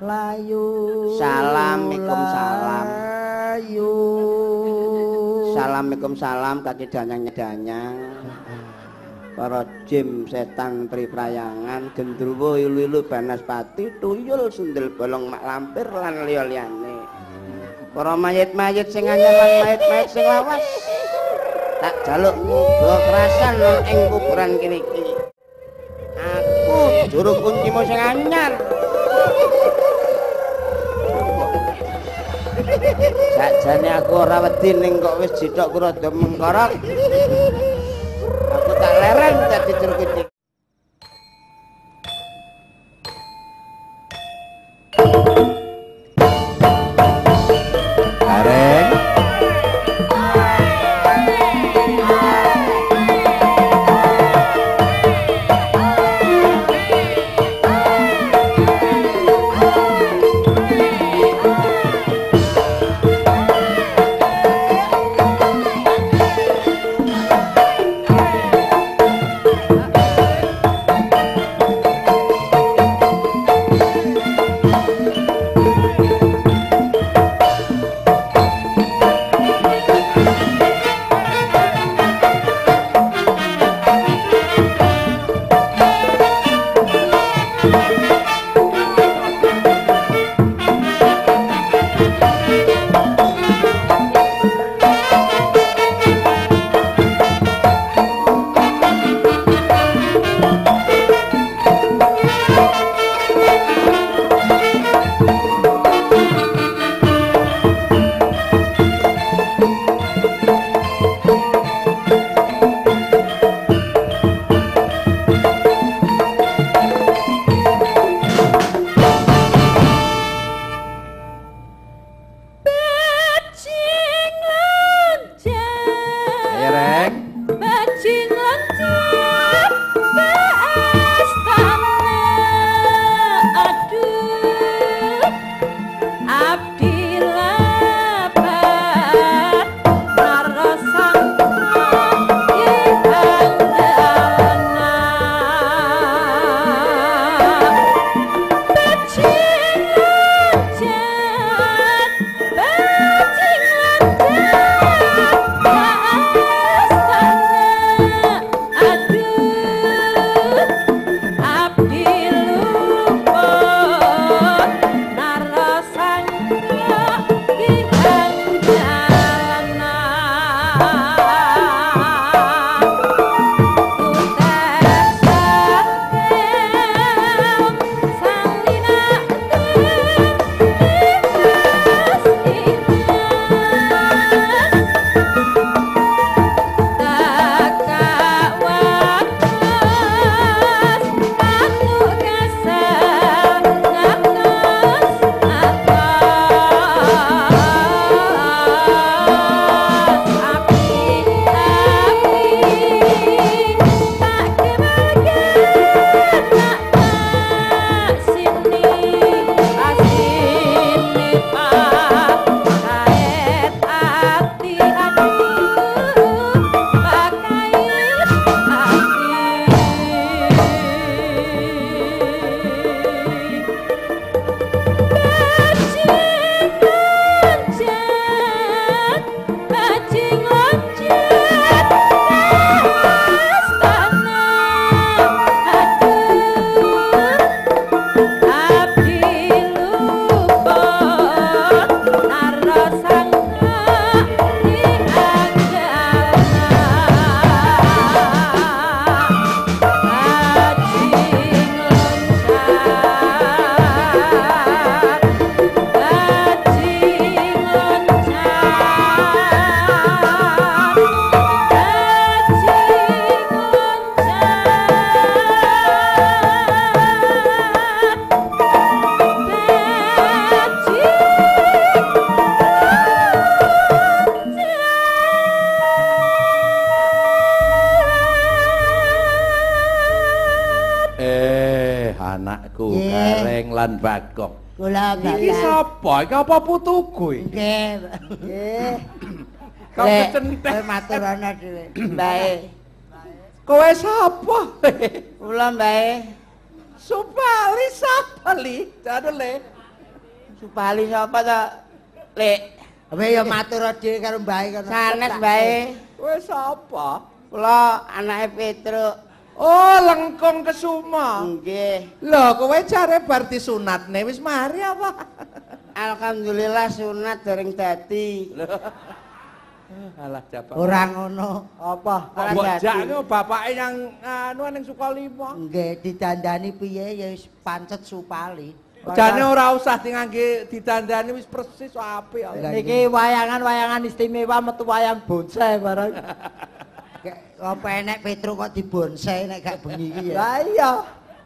layu Assalamualaikum. Salam layu Assalamualaikum salam kaki danyang danyang para jim setan priprayangan gendruwo ilu-ilu banaspati tuyul sundel bolong mak lampir lan liya-liyane. Para mayit-mayit sing anyar lan mayit-mayit sing lawas tak jaluk muga kerasan ing kuburan kene iki. Aku juru kuncimu sing anyar Sakjane aku ora wedi ning kok wis jithokku rada mengkorok. Aku tak leren dadi juru ana dhewe mbae Kowe sapa? kula mbae Supali sapa li? Jane le. Supali sapa to? Lek, Apa ya matur dhewe karo mbae kono. sanes bae. Kowe sapa? Kula anake Petruk. Oh, lengkong kesuma. Nggih. Lho, kowe jare bar disunatne wis mari apa? Alhamdulillah sunat dereng dadi. Alah jabak. Ora ngono. Apa? Jakno bapake yang anu ning Sukalima. Nggih didandani piye ya wis pancet supali. Jane ora usah di ngangge didandani wis persis apik. Lah, Iki wayangan-wayangan istimewa metu wayang bonsai bareng. Kayak apa enek Petro kok dibonsai nek gak bengi iki ya. Lah iya.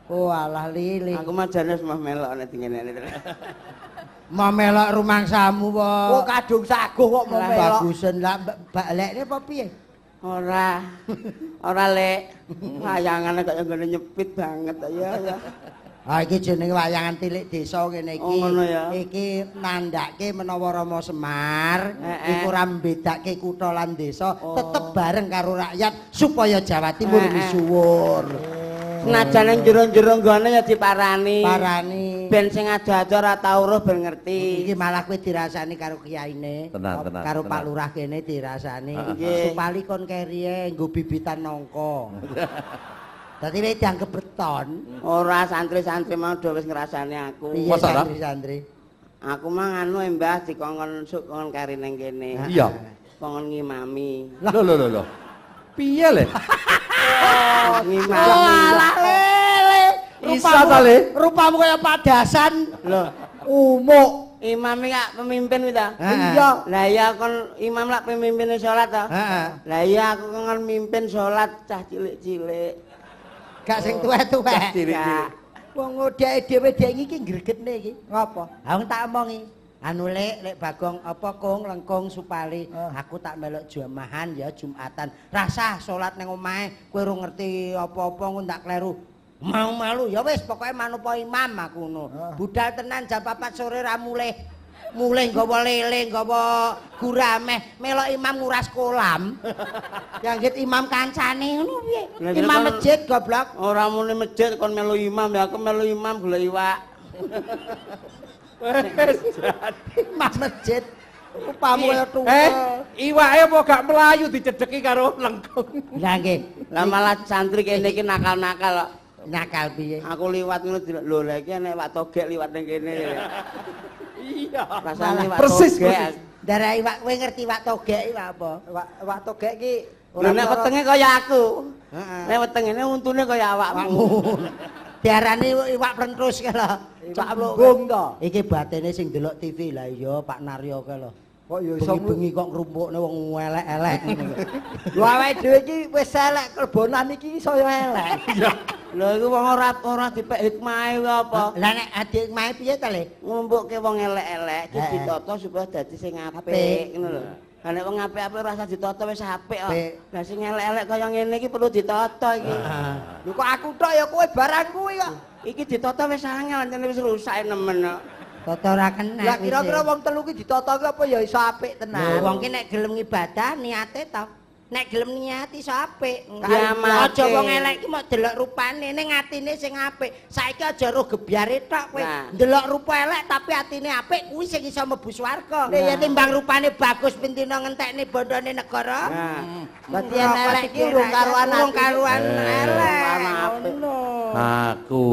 Oh alah lili. Aku mah jane mah melok nek dingene. Mau melok rumangsamu Oh kok. kadung saguh kok mau Lah melok. bagusen lah mbak- balekne apa piye? Ora. Ora lek. Wayangane kok nggone nyepit banget ya ya. Ah iki jenenge wayangan tilik desa ngene iki. Oh, ya. Iki nandhake menawa Rama Semar Heeh. iku ora mbedake kutha lan desa, Oh. tetep bareng karo rakyat supaya Jawa Timur misuwur. Senajan ning jero-jero nggone ya diparani. Parani. Ben sing ado-ado ora tau weruh ben ngerti. Iki malah kowe dirasani karo kiyaine. Tenan, tenan, Karo. Pak Lurah kene dirasani. Nggih. Supali kon kerie nggo bibitan nangka. Dadi wis dianggep beton. Ora santri-santri mau do wis ngrasani aku. Ora? santri-santri? Aku mah nganu Mbah dikongkon suk kongkon kari ning kene. Iya. Kongkon ngimami. Lho lho lho lho. Piye le? Oh alah lele. Isa ta, Le? Rupamu kaya padasan. Lho, Umuk. imam iki pemimpin kuwi ta? Heeh. Iya. Lah iya kon imam lak pemimpin salat ta? Heeh. Lah iya aku kon mimpin salat cah cilik-cilik. Gak sing tuwek-tuwek. Cilik-cilik. Wong ngodheke dhewe dhek iki gregetne iki. Ngopo? Ha wong tak omongi. Anu lek lek Bagong apa kong lengkung supali aku tak melok jamahan ya Jumatan. Rasah salat ning omahe kowe ora ngerti apa-apa ngono tak kleru. Mau malu ya wis pokoke manupa imam aku ngono. Budal tenan jam 4 sore ra mulih. Mulih nggawa lele, nggawa gurameh, melok imam nguras kolam. Yang git imam kancane ngono piye? Imam masjid goblok. Ora muni masjid kon melu imam ya aku melu imam golek iwak. Imam masjid. Upamu kaya Eh, iwake apa gak melayu dicedeki karo lengkung. Lah nggih, Lah malah santri kene iki nakal-nakal kok. nakal piye? Aku liwat ngono lho lah iki nek wak togek liwat ning kene. Iya. Rasane wak Persis. Darah iwak kowe ngerti iwak togek iwak apa? Wak wak togek iki Lho nek wetenge kaya aku. Heeh. Nek wetengene untune kaya awakmu. Diarani iwak prentus ke lho. Cak embung to. Iki batene sing delok TV lah iya Pak Naryo ke lho. Kok ya iso Bengi-bengi kok ngrumpukne wong elek-elek ngono lho. Lho awake dhewe iki wis elek klebonan iki iso elek. Lho iku wong ora ora dipek hikmahe apa? Lah nek adik mae piye ta le? Ngumpukke wong elek-elek iki ditata supaya dadi sing apik ngono lho. Lah nek wong apik-apik ora usah ditata wis apik kok. Apik. Lah sing elek-elek kaya ngene iki perlu ditata iki. Lho kok aku tok ya kowe barang kuwi kok. Iki ditata wis angel jane wis rusak nemen kok. Toto ora kena. Lah kira-kira wong telu ki ditata ki apa ya iso apik Lho, tenan. wong ki nek gelem ngibadah niate to. Nek gelem niati iso apik. Aja wong elek ki mau delok rupane ning atine sing apik. Saiki aja ro gebyare tok kowe. Nah. Ndelok rupa elek tapi atine apik kuwi sing iso mlebu swarga. Nek ya timbang rupane bagus pentina ngentekne bondone negara. Nah, Berarti elek ki urung karuan urung karuan Eh. elek. Aku.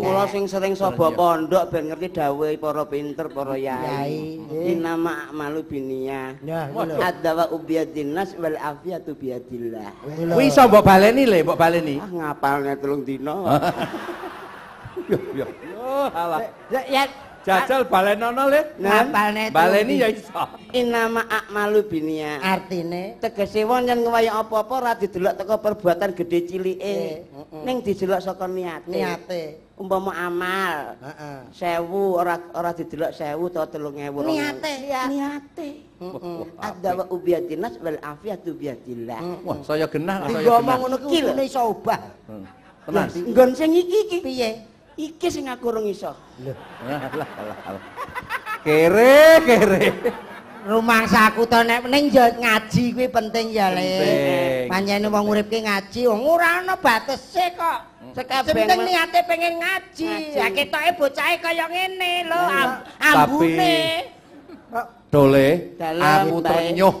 Kula sing sering sapa pondok ben ngerti dawuhe para pinter, para Yai. yai. Inama malu binia. Ya, iki. Adawa ubiyadin nas wal afiyatu biyadillah. Iki lho. Kuwi iso mbok baleni le, mbok baleni. Ah ngapalne telung dina. Yo yo. Yo alah. Ya ya Jajal balenono le. Nah, Ngapalne tuh. Baleni ya iso. Inama akmalu binia. artine Tegese wong yen ngwaya apa-apa ora didelok teko perbuatan gedhe cilike. Mm-mm. Ning didelok saka niate. niate. Umpama amal. Heeh. sewu ora ora didelok sewu atau telung ewu Niate, ya. niate ada wa ubiyatinas wal afiyatu biyadillah Wah, saya genah, saya Ngomong ngono ki utune iso obah. Hmm, Tenan. nggon sing iki iki Piye? Iki sing aku urung iso Alah, alah, alah. Kere, kere. Rumangsaku to nek ning ya ngaji kuwi penting ya, Le. Penting. Panjene wong urip ki ngaji, wong ora ana batese kok. Sekebeng Penting niate pengen ngaji. Ya ketoke bocahe kaya ngene lho, ambune. Dole, aku ternyuh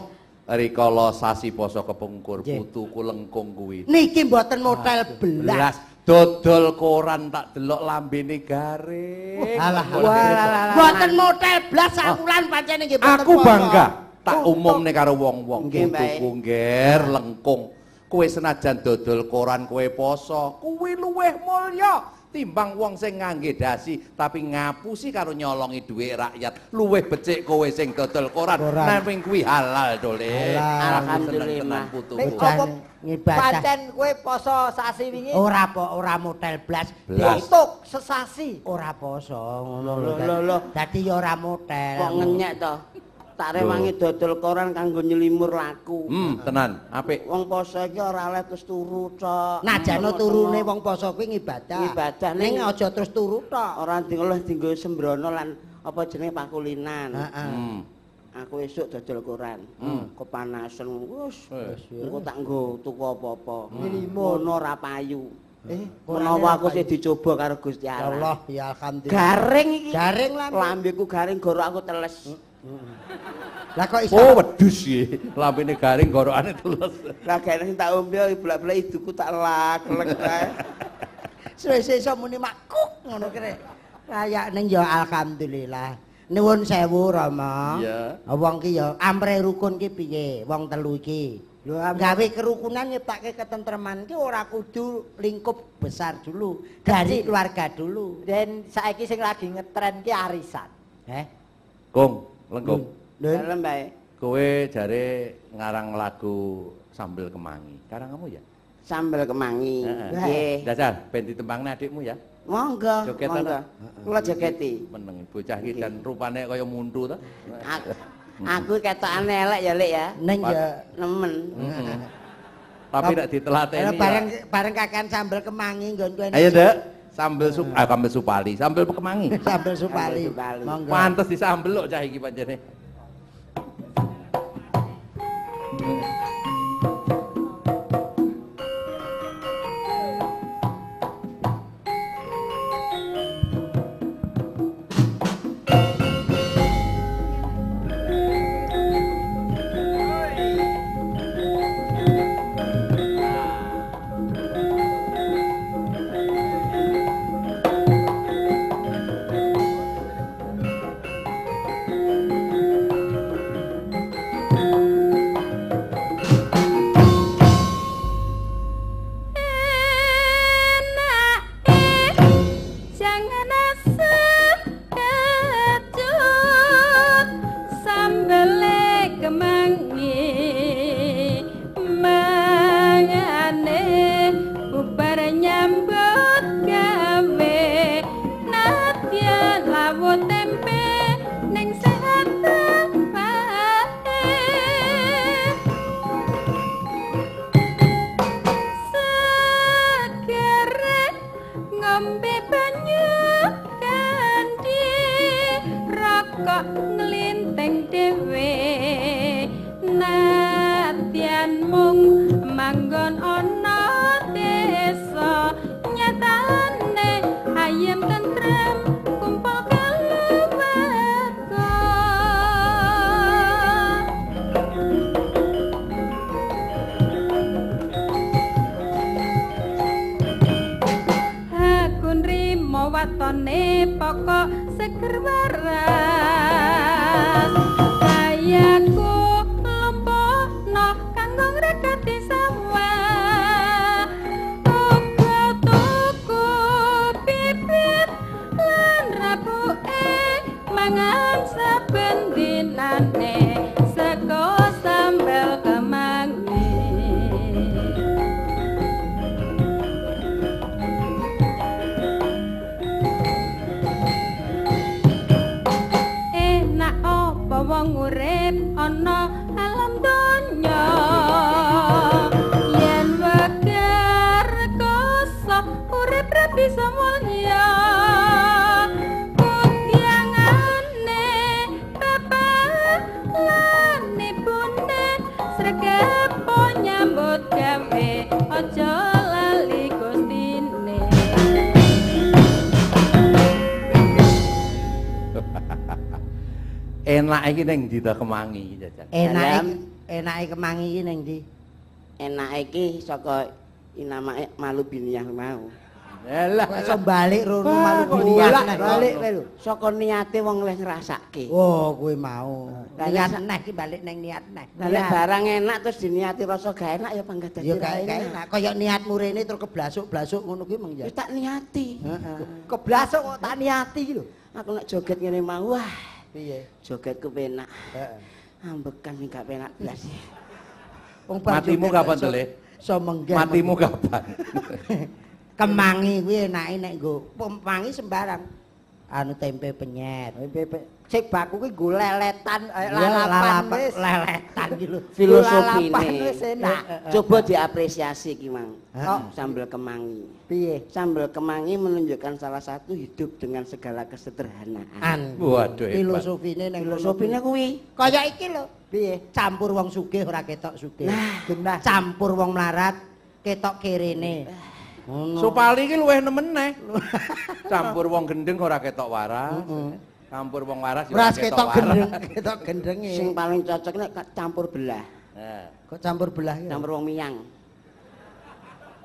rikala sasi poso kepungkur putuku lengkung kuwi. Niki mboten model belas. Dodol koran tak delok lambene garing. Alah, Walah. Mboten model blas sakulan pancen nggih Aku bangga. Tak umumne karo wong-wong. Putuku ngger lengkung. Kowe senajan dodol koran kowe poso, kuwi luweh mulya timbang wong sing ngangge dasi tapi ngapusi karo nyolongi dhuwit rakyat. Luweh becik kowe sing dodol koran. Nang kuwi halal dole. Halal. Aku Alhamdulillah. putuku. Pancen kowe poso sasi wingi Ora po, ora model blas. Dituk sesasi. Ora poso ngono lho. Lho, lho, lho. Dadi ya ora model. Kok ngenyek to? Tak rewangi dodol koran kanggo nyelimur laku. Hmm, tenan, apik. Wong poso iki ora oleh terus turu tok. Najane turune wong poso kuwi ngibadah. Ngibadah, ning aja terus turu tok. ora dingoleh dinggo sembrono lan apa jenenge pakulinan. Heeh. Hmm. Aku esuk dodol koran. Hmm. Kepanasan wis. Engko tak nggo tuku apa-apa. Nyelimur. Ngono ora payu. Eh, Menawa aku sih dicoba karo Gusti Ya Allah. Allah, ya alhamdulillah. Garing iki. Garing lan. Lambeku garing goro aku teles. Lah kok iso Oh, wedhus iki. Lambene garing gorokane teles. Lah garing sing tak ombe iblak-blak iduku tak lak-lek kae. suwe-suwe iso muni makuk ngono kene. Kayak ning ya alhamdulillah. Nuwun sewu Rama. Iya. Wong ki ya amre rukun ki piye? Wong telu iki. Lho gawe kerukunan nyiptake ketentreman ki ora kudu lingkup besar dulu, dari keluarga dulu. Dan saiki sing lagi ngetren ki arisan. Eh? Kong, lengkung. Lho, Dalem bae. Kowe jare ngarang lagu Sambel Kemangi. Karang kamu ya? Sambel kemangi. Heeh. Nggih. Dasar ben ditempangne adikmu ya. Monggo. Jogetan, Monggo. Kula jogeti. Meneng bocah iki dan rupane kaya muntu to. Aku, aku ketokane elek ya, Lek ya. ning ya Nemen. Tapi nek ditelateni. Bareng bareng kakean sambel kemangi nggon kowe. Ayo, Dek. Sambel sup ah sambel supali, sambel kemangi. sambel supali. Monggo. Pantes disambel kok cah iki pancene. Urip ana alam donya yen wegar koso urip ra bisa Enak iki ning ndi ta kemangi jajan? Dalam. enake kemangi iki ning ndi? Enak iki saka inama malu biniyah mau. Kok iso balik rono malu balik kowe lho. Saka niate wong wis ngrasake. Oh, kowe mau. Niat neh iki balik ning niat neh. Lah nek barang enak terus diniati rasa gak enak ya panggah dadi Ya kae enak. kaya niatmu rene terus keblasuk-blasuk ngono kuwi meng ya. Wis tak niati. Heeh. Keblasuk kok tak niati iki lho. Aku nek joget ngene mau wah, Piye? jogetku penak. Heeh. Ambekan iki gak penak blas. Wong Matimu kapan, iso- Dele? Iso menggen. Matimu kapan? kemangi kuwi enake nek nggo pemangi sembarang. Anu tempe penyet. Sik baku kuwi nggo leletan eh, lalapan wis. leletan iki lho. Filosofine. Wis enak. Coba diapresiasi ki, Mang. Heeh. Sambel kemangi. Piye? Sambel kemangi menunjukkan salah satu hidup dengan segala kesederhanaan. An. Waduh. Filosofine ning Filosofine kuwi kaya iki lho. Piye? Campur wong sugih ora ketok sugih. Nah, campur wong melarat ketok kirene. Ngono. Supali iki luwih nemen. Campur wong gendeng ora ketok waras. Campur wong waras ya Ora ora ketok gendeng, ketok gendenge. sing paling cocok nek campur belah, Nah. Kok campur belah ya? campur wong miyang.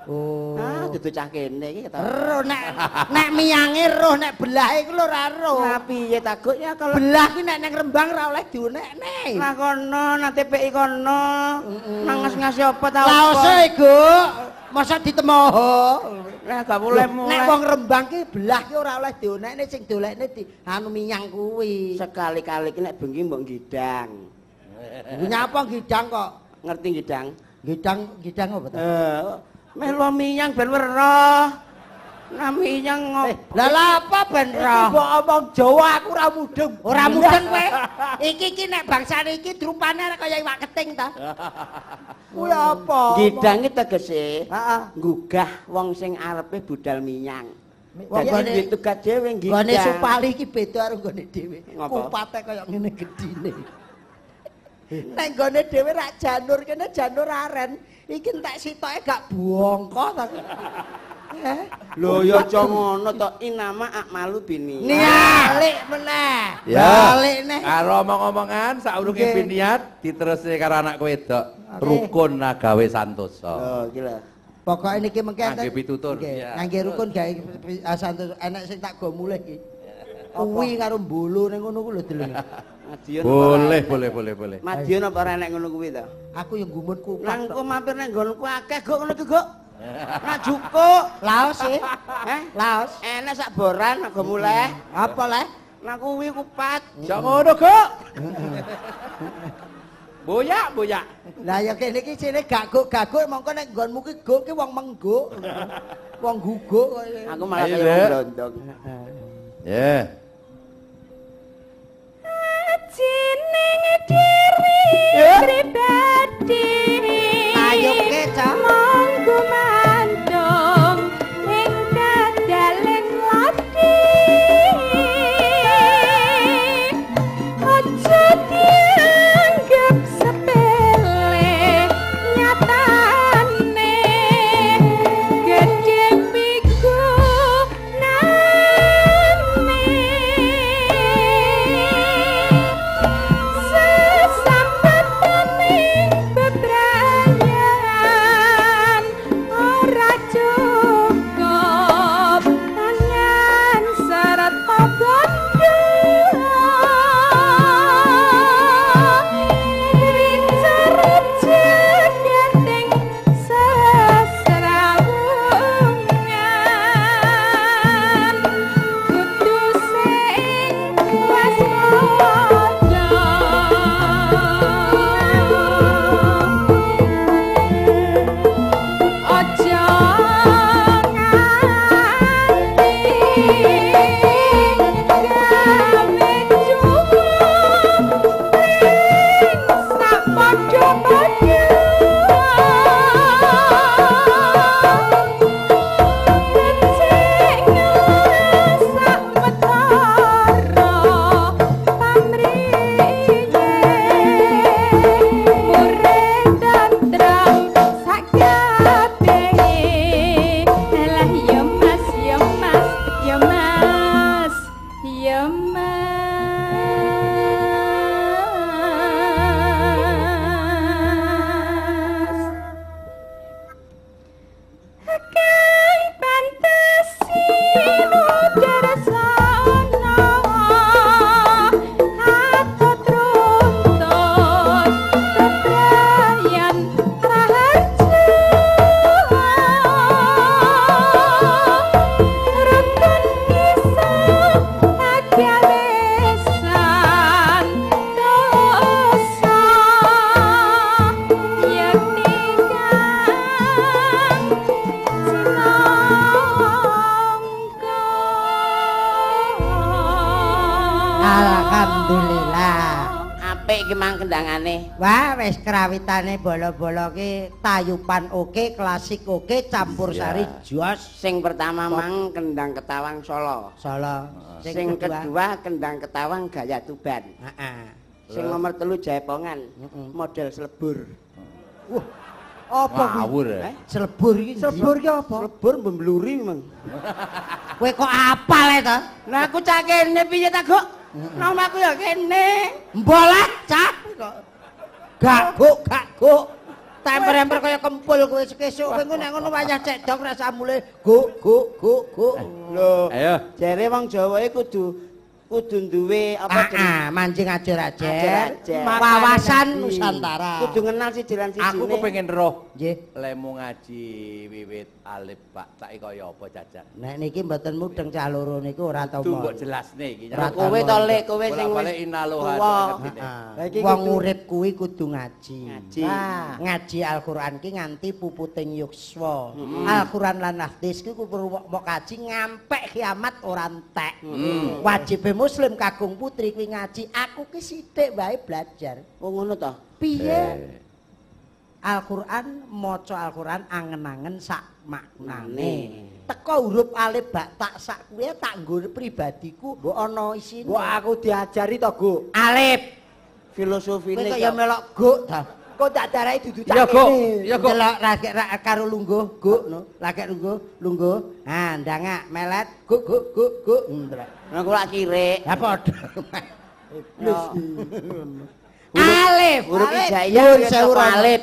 Oh. Ah, dudu cah kene iki ta. Roh nek nek miyange roh nek belahe iku lho ora roh. Lah piye takut ya kalau Belah ki nek ning Rembang ora oleh diunekne. Lah kono nang TPI kono. Nang ngas-ngasi apa ta? Laose, Go. Masa ditemoho. Lah gak boleh Nek mulai. wong Rembang ki belah ki ora oleh diunekne sing dolekne di anu minyang kuwi. sekali-kali ki nek bengi mbok gidang. Nyapa gidang kok? Ngerti gidang? Gidang gidang apa ta? Eh, melu minyang ben weruh. Nah minyang ngop. Lah lah apa ben roh? Mbok omong Jawa aku ora mudeng. Ora mudeng kowe. Iki ki nek bangsane iki drupane kaya iwak keting ta. Kuwi apa? Gidang iki tegese Heeh. nggugah wong sing arepe budal minyang. Wong Dadi gone- duwe tugas dhewe gidang. Gone supali iki beda karo gone dhewe. Kupate kaya ngene gedine. Nek gone dhewe rak janur kene janur aren. Iki entek sitoke gak bongko ta. Eh, Lho ya aja ngono to inama akmalu bini. nialik meneh. Balik neh. Karo omong-omongan saurunge Nggih. biniat diterusne karo anak wedok. Rukun nagawe santosa. Oh, gila. Pokoke niki mengke Ngangge pitutur, Nggih, rukun gawe asantus enek sing tak go mulih iki. Kuwi karo mbulu ning ngono ku lho deleng. Madiun Boleh, boleh, boleh, boleh. Madiun apa ora enek ngono kuwi to? Aku yang gumun kupat. Nang kok mampir nang nggonku akeh kok ngono ki kok. Nak jukuk. Laos sih. Heh? Laos. Enak sak boran nggo muleh. Apa leh? Nang kuwi kupat. Jak ngono, Kok. Boyak, boyak. Lah ya kene iki sine gaguk-gaguk mongko nek nggonmu ki guk ki wong mengguk. Wong guguk kowe. Aku malah kaya wong brondong. Ya. Jeneng diri pribadi Ayo. Monggo my wis krawitane bolo-bolo ki tayupan oke, klasik oke, campur sari jos. Sing pertama mang kendang ketawang Solo. Solo. Sing kedua kendang ketawang gaya Tuban. Heeh. Sing nomor telu Jaipongan. Mm-mm. Model selebur. Apa kuwi? Ngawur. Eh? Selebur iki. Selebur ki apa? Selebur membluri mang. Kowe kok apal e to? Nah aku cak kene piye ta, Gok? Nom aku ya kene. Mbolah cah kok. Gak guk, gak guk. Temper-temper kaya kempul kowe sekesuk kowe nek ngono wayah cedok rasa mule guk guk guk guk. Lho, Ayo. jare wong Jawa iku kudu kudu duwe apa jeneng? Ah, mancing ajar-ajar. Ajar-ajar. Wawasan Nusantara. Kudu kenal siji lan siji. Aku kepengin roh Nggih. lemu ngaji wiwit alif pak tak kaya apa jajan. Nek niki mboten mudeng cah loro niku ora tau mbok jelasne iki. Kowe to lek kowe sing wis inaloha. Heeh. Iki Wong urip kuwi kudu ngaji. Ngaji. Nah, ngaji Al-Qur'an ki nganti puputing yukswa. Al-Qur'an lan hadis ki kudu mau kaji ngampek kiamat ora entek. Wajib muslim kagung putri kuwi ngaji. Aku ki sithik wae belajar. Oh ngono to. Piye Eh, Al-Qur'an maca Al-Qur'an angen-angen sak maknane. Maknane. Teko huruf alif ba tak sak kuwi tak nggo pribadiku mbok ana isine. Mbok aku diajari to, Guk. Alif. Filosofine kaya melok guk ta. Kok tak darai dudu Guk. kene. Iya, Guk. Delok rakyat ra- karo lungguh guk no. Lagi lungguh, lungguh. Ha, ndangak melet guk guk guk guk. Aku lak kirik. Ya padha. Yo. Alif. huruf alif. hijaiyah Nyuwun ya sewu, alif.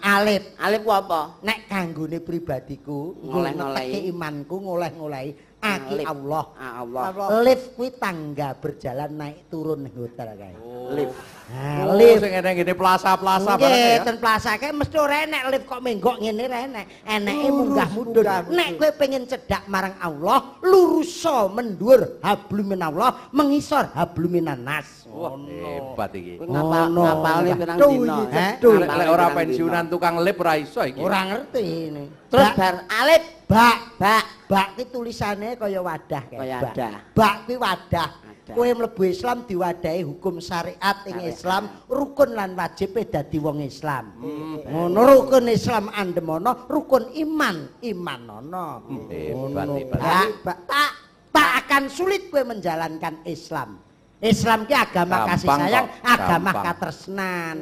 Alif. Alif ku apa? Nek kanggone pribadiku, Ngoleh-ngolehi. ngoleh imanku ngoleh-ngolehi aki. Allah. Ah, Allah. Lift kuwi tangga berjalan naik turun hotel kae. Lift. Oh, lift sing ngene ngene plaza-plaza bareng Nggih, ya. ten plasake mesti ora enek lift kok menggok ngene ra enek. Eneke Lurus, munggah mundur. Nek kowe pengen cedhak marang Allah, luruso mendur hablumin Allah, mengisor habluminan nas. Wah, hebat iki. Kowe ngapal Ngono. ngapalne pirang dina? Lek lek ora pensiunan tukang lip ora iso iki. Ora ngerti ini. Terus bar alif bak bak bak ki tulisane kaya wadah kae. Kaya wadah. Bak ki wadah. Kowe mlebu Islam diwadahi hukum syariat ing. Islam, rukun lan wajib dadi wong Islam. Ngono rukun Islam andemono, rukun iman iman ono. Hebat, Ngono, hebat. Bak. Tak tak akan sulit kowe menjalankan Islam. Islam ki agama kasih sayang, kok, agama gampang. katresnan.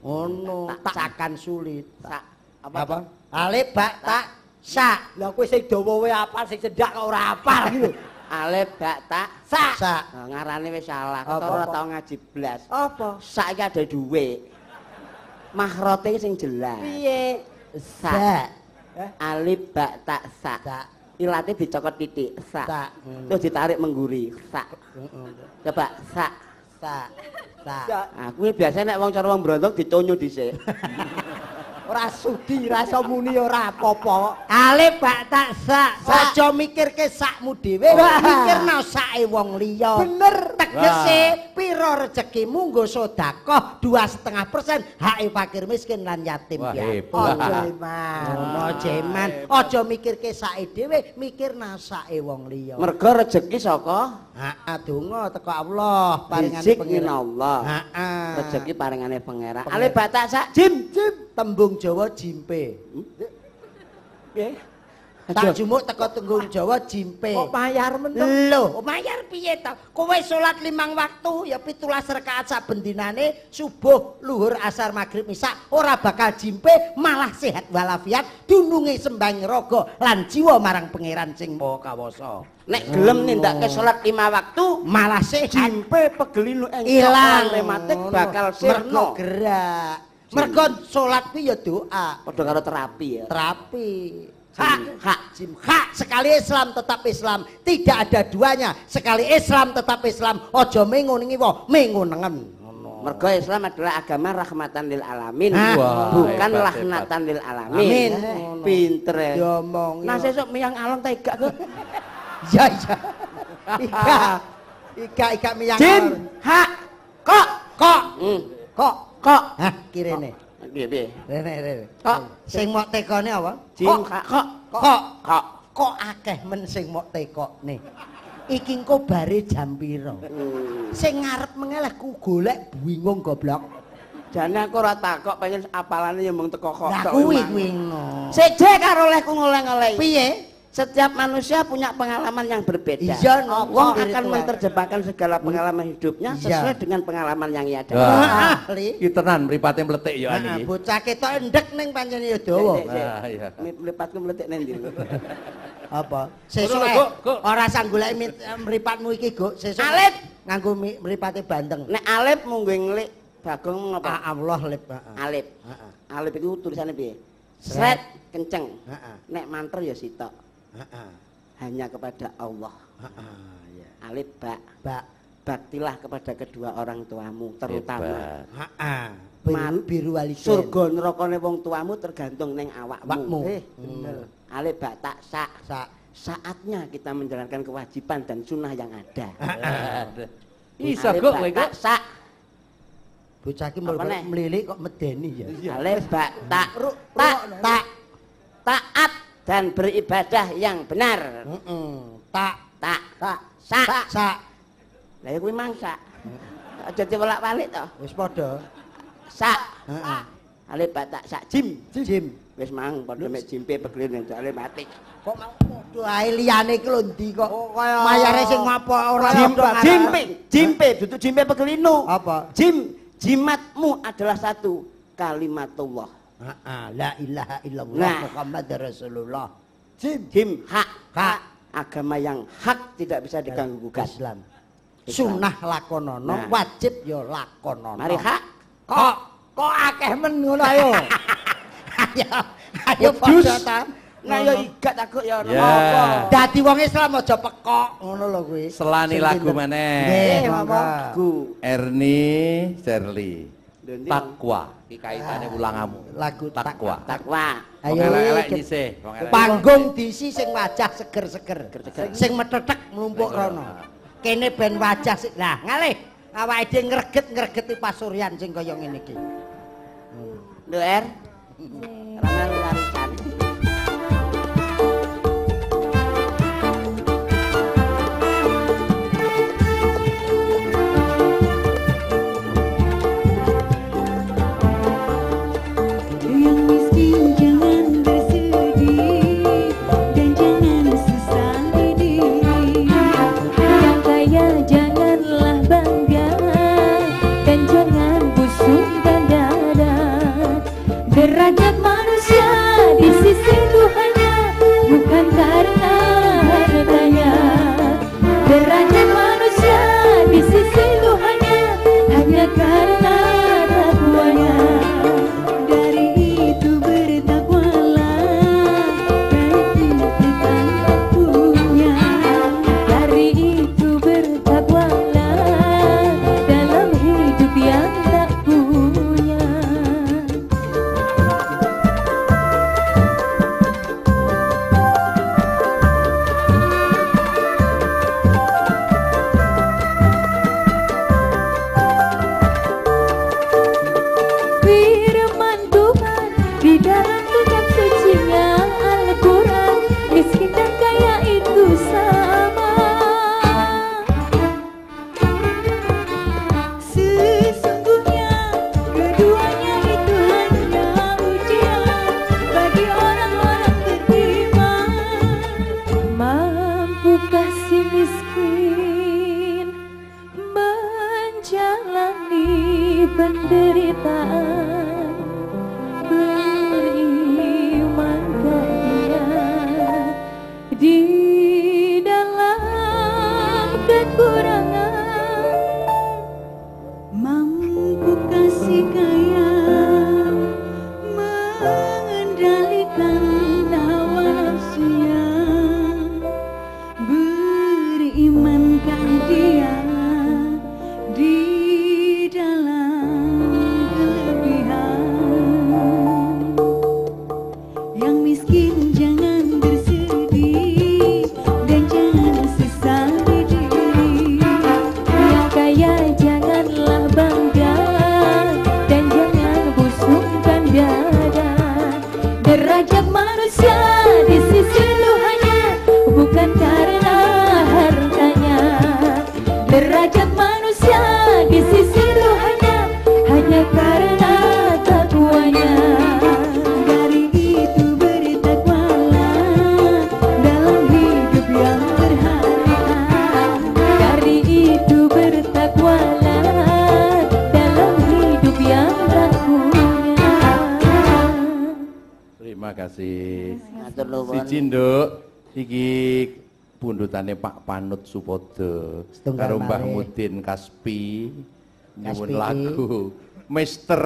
Ngono, tak akan sulit. sak apa? Apa? Alif bak tak sa. Lah kowe sing dawa wae apal sing cedak kok ora apal iki lho. Alif bak tak Sak. Sak. Nah, ngarane wis salah. Kok ora tau ngaji blas. Apa? Sak iki ada dhuwit. Mahrote sing jelas. Piye? Sak. Sak. Eh? Alif bak tak sak. Sak. Ilate dicokot titik sak. Sak. Terus ditarik mengguri sak. Coba sak. Sak. Sak. Nah, kuwi biasanya nek wong cara wong brontok ditonyo dhisik. ora sudi, ra iso muni ora apa-apa. Alif bak tak sak. Sak. Aja mikirke sakmu dhewe, mikirno sake wong liya. Bener. Tegese pira rezekimu nggo sedekah 2,5% hak fakir miskin lan yatim piatu. hebat. Aja iman. Ono jeman, aja mikirke sake dhewe, mikirna sake wong liya. Mergo rejeki saka Heeh, donga teko Allah paringane pengiran. Allah. Heeh. Rezeki paringane pangeran. Pangeran. Alif bak tak sak jim jim. tembung Jawa jimpe. Piye? Tak jumuk teko tembung Jawa jimpe. Kok mayar men Lho, mayar piye ta? Kowe salat limang waktu ya 17 rakaat saben dinane, subuh, luhur, asar, maghrib, isya, ora bakal jimpe, malah sehat walafiat, dununge sembang raga lan jiwa marang pangeran sing maha kawasa. Nek gelem nindakake salat lima waktu, Malah sehat jimpe pegelinu engkok ilang rematik bakal mergo sirna. gerak. Mergo salat kuwi ya doa. Padha karo terapi ya. terapi. Hak, hak, jim, hak. Sekali Islam tetap Islam. Tidak ada duanya. Sekali Islam tetap Islam. Ojo mengo ningi wo, mengo nengen. Mergo Islam adalah agama rahmatan lil alamin, Ah. Wah, bukan hebat, lahnatan lil alamin. Amin. Pinter. ya. Diomong. Nah sesuk miyang alon ta gak kok. Ya, ya. Ika. Ika, ika miyang. Jim, hak, kok, Kok. Hmm, Kok. Kok. Hah, kirene. Piye piye? Rene, rene. Kok. Sing mok tekone apa? Jim, Kok. kok, Kok. kok. Kok akeh men sing mok tekokne. iki engko bare jam pira? Hmm. Sing ngarep mengeleh ku golek bingung goblok. Jane aku ora takok pengen apalane ya mung teko kok. Lah kuwi kuwi no. Seje karo olehku ngoleh-ngoleh. Piye? Setiap manusia punya pengalaman yang berbeda. Iya, no, Wong spiritual. akan menerjemahkan segala pengalaman hidupnya Iya. sesuai dengan pengalaman yang ia dapat. Wah. Ahli. Iki tenan mripate mletik ya Heeh, iki. bocah ketok endek ning pancen ya dawa. Sik, sik, sik. Ah, iya. Mi- Mlipatku meletik nang ndi? Apa? Sesuk Guk, eh, guk, guk. ora sang golek mit- eh, mripatmu iki, Guk. Sesuk Alip. nganggo mi- mripate bandeng. Nek alip mung nggo nglik bagong ngapa? Ah, Allah lip. heeh. Alip. Heeh. Alip itu tulisannya piye? Sret. Sret kenceng. Heeh. Nek mantra ya sitok. Hanya kepada Allah. Heeh, ya. Alif bak. Mbak. Baktilah kepada kedua orang tuamu terutama. Biru Man- biru wali Surga nerakane wong tuamu tergantung ning awakmu. Eh, Hmm. bener. Alif bak tak sak. Sak. Saatnya kita menjalankan kewajiban dan sunnah yang ada. Iso Alif kok kowe tak kok. sak. Bocah ki melilik kok medeni ya. Alif bak tak Ru- tak tak taat dan beribadah yang benar. Heeh. Tak Tak tak sak. sak sak. Lah ya kuwi mangsak. Aja diwolak-walik to. Wis padha. Sak. Heeh. Alif bak tak sak jim. Jim. Wis mang padha mek jimpe pegelin jale mati. Kok mau padha ae liyane ki lho ndi kok kaya- mayare sing apa ora jimpe, jimpe, duduk jimpe pegelinu. Apa? Jim, jimatmu adalah satu kalimatullah. Heeh, la ilaha illallah Nah. Muhammad Rasulullah. Jim, jim hak, Hak. agama yang hak tidak bisa diganggu gugat. Islam. Islam. Sunah lakonono, Nah. wajib ya lakonono. Mari hak. Kok kok akeh men ngono ayo. ayo, ayo padha ta. Nah ya igat aku ya ono Ya. apa. Dadi wong Islam aja pekok ngono lho kuwi. Selani lagu maneh. Nggih, Eh, monggo. Gu. Erni Sherly. Takwa. Iki kaitane ulangamu. Lagu tak- takwa. Takwa. Ayo. Panggung diisi sing wajah seger-seger. Sing metetek mlumpuk rono. Kene ben wajah lah ngalih awake dhewe ngreget-ngregeti pasuryan sing kaya ngene iki. Lho Er. Ramel Derajat manusia di sisi Tuhannya Bukan karena hartanya. Derajat kasih. Matur nuwun. Siji nduk iki pundutane Pak Panut Supodo karo Mbah. Mudin Kaspi nyuwun lagu Mister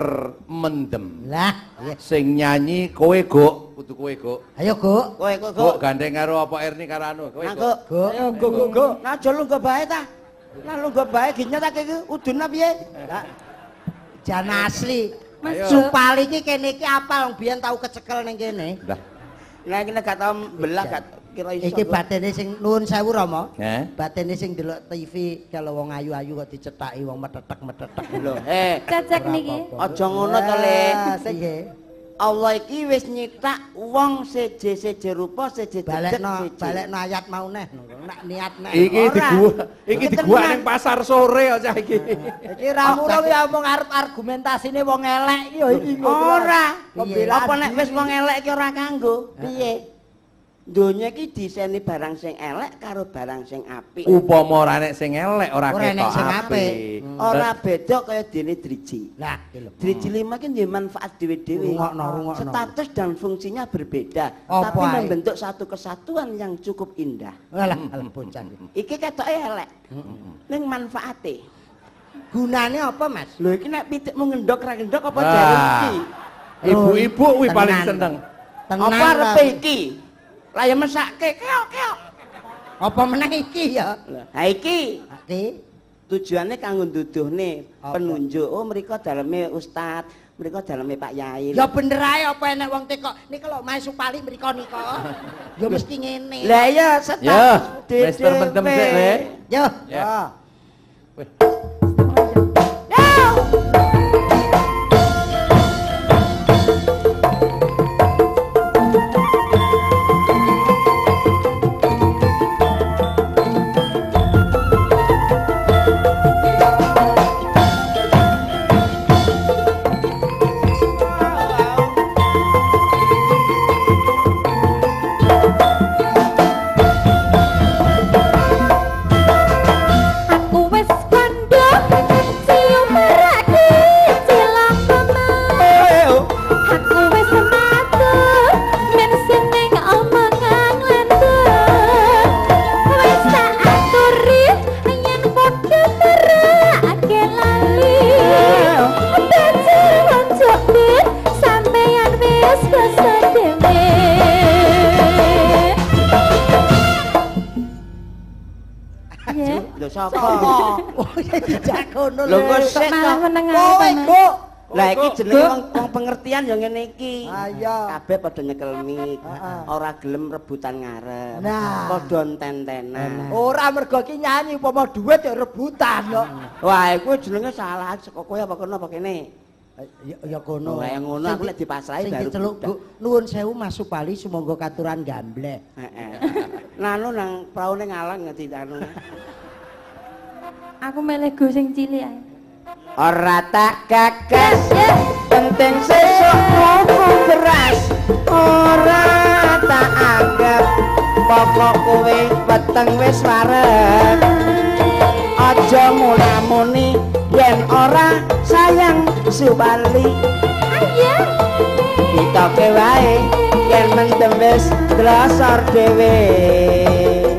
Mendem. Lah. Sing nyanyi kowe gok, kudu kowe gok. ayo Guk. Kowe kok Gok gandeng karo apa Erni karo anu, kowe gok. kok. Go. Ayo go go go. Nah, lu go bae ta. Nah, lu go bae ginya ta iki udune piye? Lah, Jan asli. Supali iki kene iki apal wong biyen tau kecekel ning kene. Dah. Nah, iki nek gak tau belah gak kira iso. Iki batene sing nuwun sewu Rama. Eh? Batene sing delok TV kalau wong ayu-ayu kok dicethaki wong metetek-metetek. Lho, eh, Cecek niki. aja ngono to, Le. Ah, Piye? Allah iki wis nyithak wong seje-seje rupa, seje Balekno seje. balekno ayat mau neh. Nak niat neh. Iki Ora. digua, iki tenan. ning pasar sore aja iki. Iki ramura ya omong arep argumentasine wong elek iki ya iki. Ora. Apa nek wis wong elek iki ora kanggo? Piye? Donya iki diseni barang sing elek karo barang sing apik. Upama ora nek sing elek ora ketok sing apik. apik. Ora beda kaya dene driji. Lah, lho. Driji lima kan dia manfaat rungokno. Status dan fungsinya berbeda, Apa tapi ae? membentuk satu kesatuan yang cukup indah. Alah, alah bocah. iki. Iki ketoke elek. Ning manfaate. Gunane apa, Mas? Lho iki nek pitikmu ngendok ra ngendok apa jare iki? Ibu-ibu kuwi Tenan. paling seneng. Apa lah. arepe iki? Lah ya mesake keok keok. Apa meneh iki ya? Ha iki Iki tujuannya kanggo nduduhne penunjuk. Oh, mereka daleme ustad, mereka daleme Pak Yai. Ya bener ae apa enek wong teko. Nika lho Mas Supali mriko nika. Ya mesti ngene. Lah ya Ya, status Mister Mendem sik, Le. Yo. Ya. Weh. Kabeh padha nyekel mik, ora gelem rebutan ngarep. Padha ententenan. Ora mergo iki nyanyi upama dhuwit ya rebutan kok. Wah, iku jenenge salah saka kowe apa kono apa kene? Ya ya kono. Ya ngono, aku lek dipasrahi Sing baru diceluk budak. Bu, nuwun sewu Mas Supali sumangga katuran gamblek. Heeh. Nanu nang praune ngalang ngerti anu. Aku meleh go sing cilik ae. Ora tak gagas, penting sesuk ngopo beras. Ora tak anggap pokok kowe weteng wis wareg. Aja muna-muni yen ora sayang subali. Ayo. Ditoke wae yen mendem wis dhewe.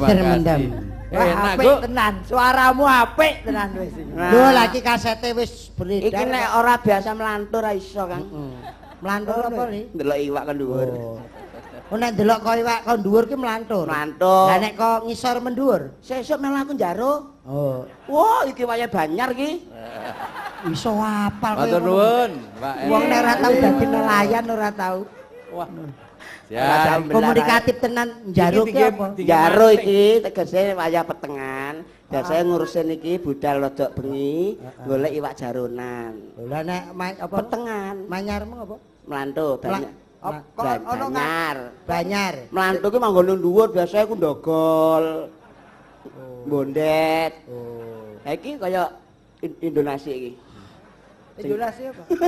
Mendem. Wah, Enak, apik Gu. tenan. Suaramu apik tenan wis. iki. Lho lagi kasete wis beredar. Iki nek ora biasa melantur ra iso, Kang. melantur apa li? Ndelok iwak kan dhuwur. Oh nek delok kok iwak kok dhuwur ki melantur. Melantur. Lah nek kok ngisor mendhuwur. Sesuk melu aku njaruk. Oh, Wah, iki wayah banyar iki. iso apal kowe. Matur nuwun, Pak. Wong nek ora tau dadi nelayan ora tau. Wah. Ya. Komunikatif tenan ki Iki- apa? iki- tegese wayah petengan. Biasanya ngurusin iki budal rodok bengi, golek iwak jaronan. Lah nek main apa? Petengan, Manyarmu apa? melantu banyak. Ono nggak? Banyar. Banyar. Melantu ki manggon nang dhuwur biasanya aku ndogol. Bondet. Oh. Ha iki kaya In- Indonesia iki. Indonesia apa?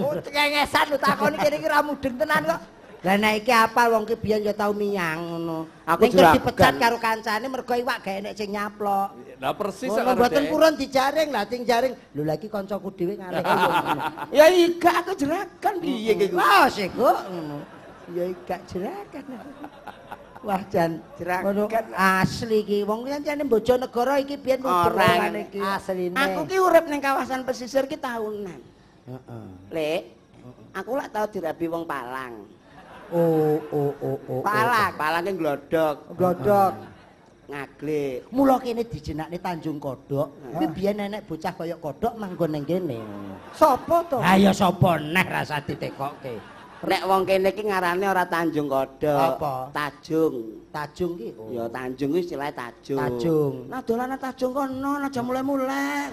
Oh, cengengesan lu takoni kene iki ra mudeng tenan kok. Lah nek iki apal wong ki biyen ya tau miyang ngono. Aku terus juragan. dipecat karo kancane mergo iwak gak enek sing nyaplok. Lah persis karo mboten purun dijaring lah sing jaring. Lho lagi kancaku dhewe ngono. Ya iga aku jerakan piye iki. Wah, sik kok ngono. Ya gak jerakan. Wah jan Jerakan. asli iki wong kancane Bojonegoro iki biyen Orang iki. Asline. Aku ki urip ning kawasan pesisir ki tahunan. Heeh. Lek, aku lak tau dirabi wong Palang. Oh oh oh oh. Palang, Palang ki glodok, Glodok. ngaglik. Mula kene dijenakne Tanjung Kodok. Kuwi biyen nenek bocah kaya kodok manggon ning kene. Sopo to? Ha ya sapa neh rasa ditekokke. Nek wong kene ki ngarane ora Tanjung Kodok, Apa? Tajung. Tajung ki. oh. Ya Tanjung kuwi istilahnya Tajung. Tajung. Nah dolane Tajung kono aja mulai-mulai.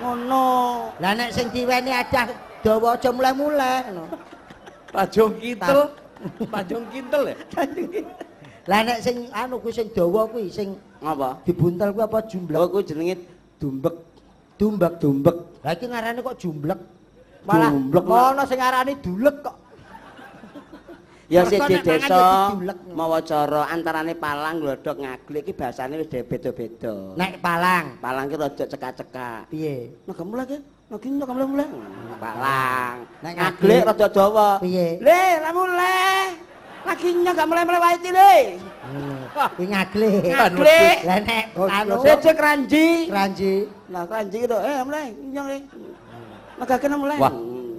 Ngono. Lah nek sing diweni adah dawa aja mulai-mulai ngono. Tanjung Kintel. Tanjung Kintel ya? Lah nek sing anu kuwi sing dawa kuwi sing Ngapa? dibuntel kuwi apa jumblek? Lho kuwi jenenge dumbek. Dumbek. Dumbek. Lah iki ngarane kok jumblek. Malah Dumblek, Mak. ono sing arani dulek kok. Ya sik di nek desa ya mawa cara antarane Palang glodok ngaglik iki bahasane wis beda-beda. Nek palang. Palang ki rada cekak-cekak. Piye? Nah, kamu lagi, lagi nggak kamu mulai. Palang. Nek ngaglik ngaglik. rada Jawa. Piye? Le, lah mulai. Lagi nggak mulai mulai wae le. Kuwi ngagle. Ngaglik. Lah nek anu Sejek ranji. kranji. Lah ranji itu, eh mulai, nyong le. Maka kena mulai. Wah.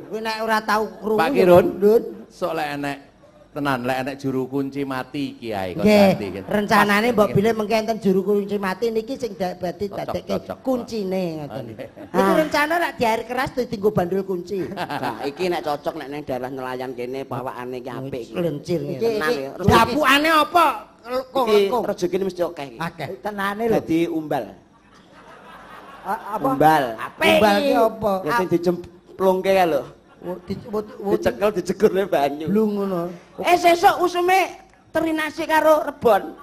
Kuwi nek ora tau krungu. Pak Kirun. Ndun. Sok lek enek tenan lek enek juru kunci mati kiai kok ganti kan. rencanane mbok bilih mengke enten juru kunci mati niki sing Cocok, dadekke kuncine ngoten. Oke. Iku rencana nek diare keras ditinggo bandul kunci. Nah, iki nek cocok nek neng daerah nelayan kene pawakane iki apik iki. Kelencir Iki. Dapukane apa? Lekung-lekung. rezekine mesti akeh iki. Akeh. tenane lho. Dadi umbal. Apa? Umbal. Tumbal ki apa? Ya sing dijemplungke lho. Dicekel dijegur ning banyu. blung ngono. Eh sesuk usume terinasi karo rebon.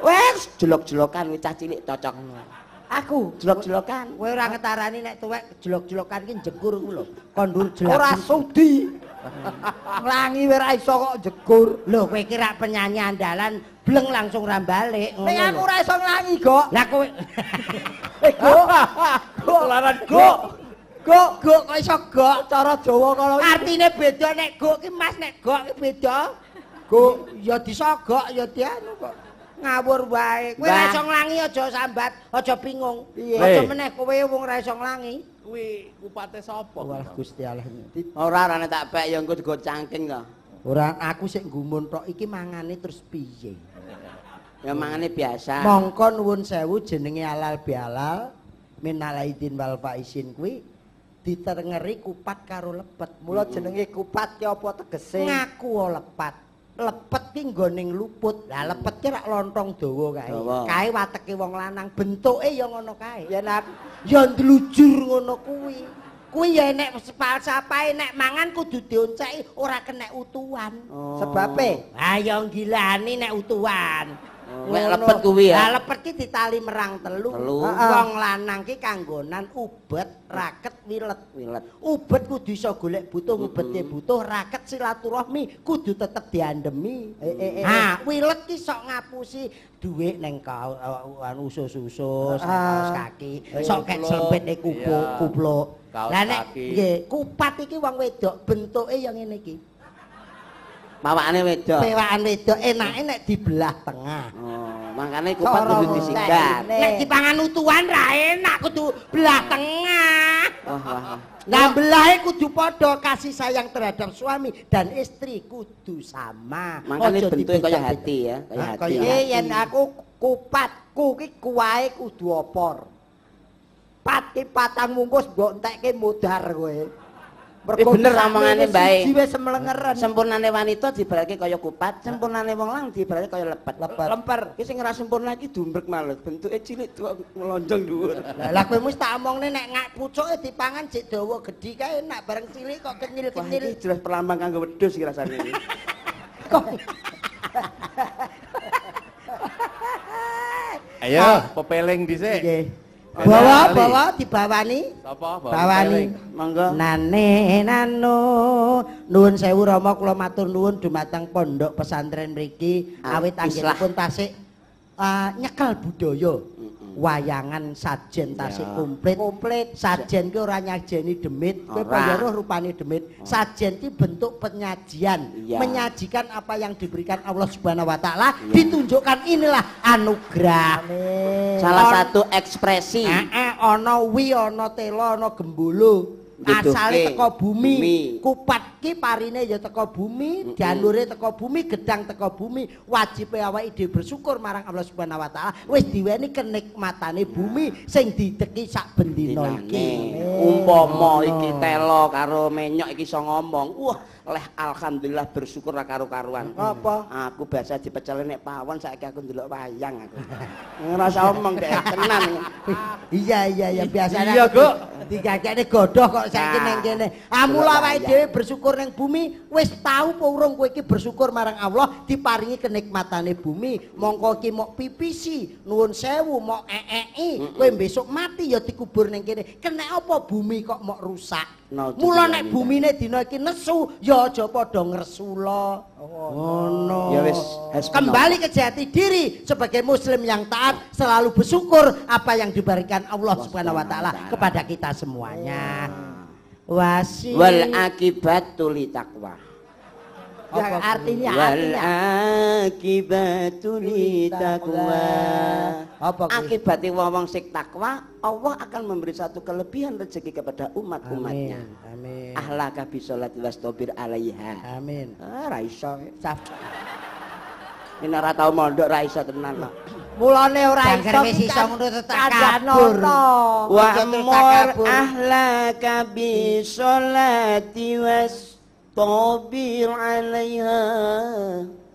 Wes jelok-jelokan wis cah cilik cocok. Aku Jelok-jelokan. Kowe ora ngetarani nek tuwek jelok-jelokan ki jegur ku lho. Kondur jelak. ora sudi. Nglangi wae ra iso kok jegur. Lho kowe ki rak penyanyi andalan bleng langsung ra balik ngono. Ning aku ora iso nglangi, Gok. Lah kowe Eh. Tularan Gok. Gok, Gok kok iso Gok cara Jawa kalau artine beda nek gok ki Mas nek gok ki beda. Gok. Ya disogok ya dianu kok. Ngawur wae. Kowe Mbah. iso nglangi aja sambat, aja bingung. Piye? Aja meneh kowe wong ora iso nglangi. Kuwi kupate sapa? Walah Gusti Allah. Ora ora nek tak pek ya engko digo cangking to. Ora aku sik gumun tok iki mangane terus piye? Ya mangane biasa. Mongko nuwun sewu jenenge halal bihalal minal aidin wal faisin kuwi diterengeri kupat karo lepet. Mula jenenge kupat ki apa tegese? ngaku o lepat. lepet ki nggone luput. Lah lepet ki rak lontong dawa kae. Kae wateke wong lanang, bentuke ya ngono kae. Ya nak Ya ndlujur ngono kuwi. Kuwi ya nek falsafahe nek mangan kudu dionceki ora kena utuhan. Oh. sebabe Ha ya gilani nek utuhan. Nek lepet kuwi ya? Lah lepet ki ditali merang telu. Wong lanang ki kanggonan ubet, raket, wilet. Wilet. Ubet kudu iso golek butuh, ngubete butuh, raket silaturahmi kudu tetep diandemi. Eh, eh, eh, Ha, wilet ki sok ngapusi dhuwit ning kau anu usus-usus, Ah. kaos kaki, sok kek kupu, Iya. kupluk. Kaos Lah nek nggih, kupat iki wong wedok bentuke ya ngene iki. Mawakane wedok. Pewakan wedok enake nek dibelah tengah. Oh, makane kupat kudu ngene. disingkat. Nek dipangan utuhan ra enak kudu belah tengah. Wah, wah, wah. Nah belahe kudu padha kasih sayang terhadap suami dan istri kudu sama. Makane Ojo bentuke kaya hati ya, kaya Hah, hati. kaya yen aku kupatku ki kuwahe kudu opor. Pat ki patang mungkus mbok entekke mudar kowe. Eh, bener omongane, Mbak. Siji wis semlengeren. Sempurnane wanita dibarake kaya kupat, sempurnane wong lanang dibarake kaya lepet. Lepet. Lemper. Ki sing ora sempurna iki dumbrek malah, bentuke cilik tuwa melonjong dhuwur. Lah kowe mesti tak omongne nek ngak pucuke dipangan jek dawa gedhi kae enak bareng cilik kok kenyil-kenyil. iki jelas perlambang kanggo wedhus iki rasane iki. Ayo, pepeling dhisik. Nggih. Bawa bawa dibawani. Sapa? Bawa Bawani. Monggo. Nane nano nuwun sewu Rama kula matur nuwun dumateng pondok pesantren mriki Ah, awit anggenipun tasik ah, nyekel budaya wayangan sajen tasik Ya. komplit Komplit. sajen ki ora nyajeni demit kowe roh rupane demit sajen ki bentuk penyajian Iya. menyajikan apa yang diberikan Allah Subhanahu wa taala ditunjukkan inilah anugerah Amin. Salah On- satu ekspresi Heeh, ana wi, ana tela, ana. Nduduhke. Asale teko bumi. Bumi. Kupat ki parine ya teko bumi, dianure teko bumi, gedang teko bumi. Wajibe awake dhewe bersyukur marang Allah Subhanahu wa taala. Wis diweni kenikmatane bumi sing dideki sak bendina iki. dinane. Umpama iki telo karo menyok iki iso ngomong. Wah, leh alhamdulillah bersyukur ra karo-karuan. Apa? Aku biasa dipecel nek pawon saiki aku ndelok wayang aku. Ngerasa omong dek tenan. Iya iya iya biasanya. Iya, Guk. Digagekne godhoh kok saiki nang kene. Amula awake wayang. dhewe bersyukur ning bumi, wis tau apa urung kowe iki bersyukur marang Allah diparingi kenikmatane bumi. Mongko iki mok pipisi, nuwun sewu, mok eeki, kowe besok mati ya dikubur ning kene. Kena apa bumi kok mok rusak? Naudzubillah Mula nek min bumine dina iki nesu, ya aja padha ngresula. Ngono. Ya wis. Kembali ke jati diri sebagai muslim yang taat selalu bersyukur apa yang diberikan Allah Subhanahu wa taala kepada kita semuanya. Wasi Wal akibatu li taqwa. Yang artinya Wal artinya. akibatu li taqwa. Apa kuwi? Akibate wong sing takwa, Allah akan memberi satu kelebihan rezeki kepada umat-umatnya. Amin. Ahlaka bi sholati wastabir alaiha. Amin. Ah, ra iso. Saf. Ini ora tau mondok ra iso tenan kok. Mulane ora iso iso ngono kandhane kabur. Wa amur ahlaka bi sholati wastabir alaiha.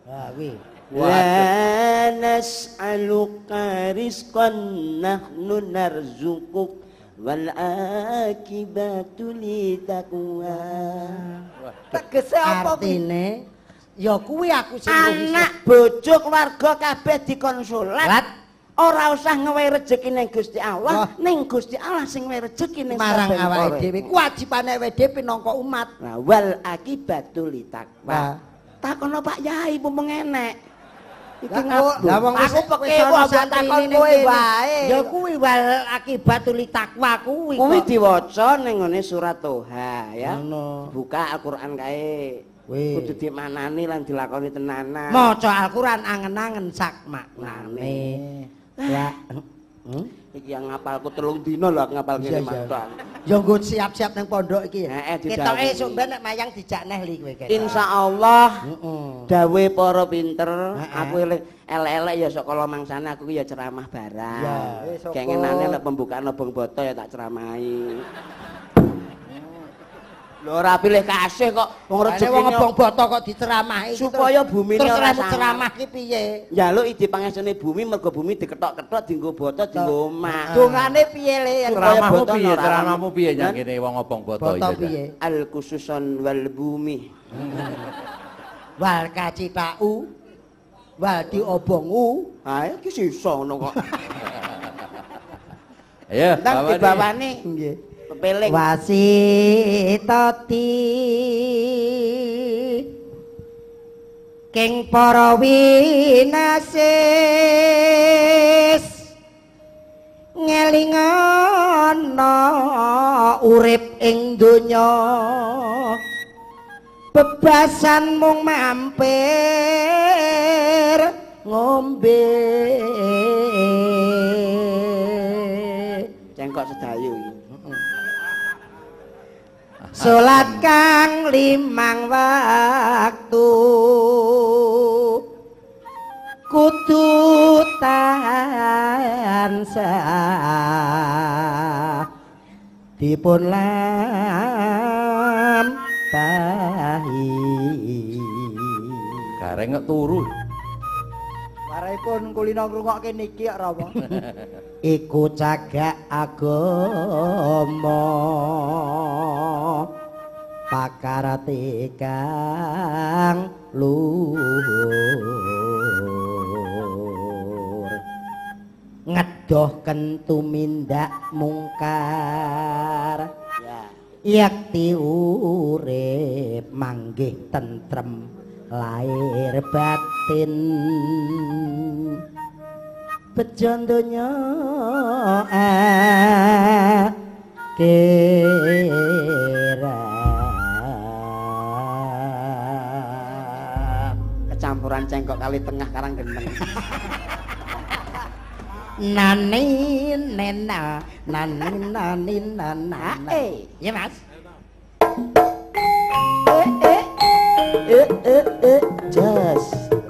Wah, wi. La nas'aluka rizqan nahnu narzukuk wal akibatu li taqwa. Tegese apa? Artine ya kuwi aku sing Anak bojo keluarga kabeh dikonsulat. Lat. Ora usah ngewe rezeki ning Gusti Allah, Wah. ning Gusti Allah sing ngewe rezeki ning marang awake dhewe. Kewajibane awake dhewe pinangka umat. Nah, wal akibatu li Wah. taqwa. Takono Pak Yai mumpung enek. Iki ngabur. Lah wong Aku peke mbok santri takon kowe wae. Ya kuwi wal akibatul takwa kuwi. Kuwi diwaca ning ngene surat Toha ya. Buka Al-Qur'an kae. Kudu dimanani lan dilakoni tenanan. Maca Al-Qur'an angen-angen sak maknane. Lah, hmm? Iki yang ngapalku telung dino lho ngapal kene mantan. Ya nggo siap-siap nang pondok iki ya. Heeh. Ketoke esuk nek mayang dijak neh li kowe kene. Insyaallah Heeh. dawe para pinter, aku elek elek ya sok kala mangsane aku ya ceramah barang. Ya, wis, apa? Kengenane nek pembukaan obong boto ya tak ceramahi. Lho ora pilih kasih kok wong Rejeki wong ngebong boto kok diceramahi. supaya bumi terus ora terus sangat. ceramah ki piye? Njaluk ide pangestune bumi mergo bumi diketok-ketok dienggo boto dienggo omah. Dongane piye le? Ceramahmu piye? Ceramahmu piye nyang kene wong ngobong boto Boto iki. piye? Al khususon wal bumi. Wal kacitau. Wal diobongu. Ha iki sisa ngono kok. Ayo, Nang bawane. dibawane Nggih. Pepeling. Wasitati King para winasis ngelingana urip ing donya bebasan mung mampir ngombe Cengkok sedayu. Salat kang limang waktu. Kudu tansah dipun lampahi. Gareng kok turu. Paraipun kulino ngrungokke niki kok Rama. iku cagak agama pakarate kang luhur ngedohken tumindak mungkar Ya. yakti urip manggih tentrem lahir batin bejo donya akira Kecampuran cengkok kali tengah karang gendeng. nani nena nani nani nana Eh. ya mas Eh eh eh jas. Hae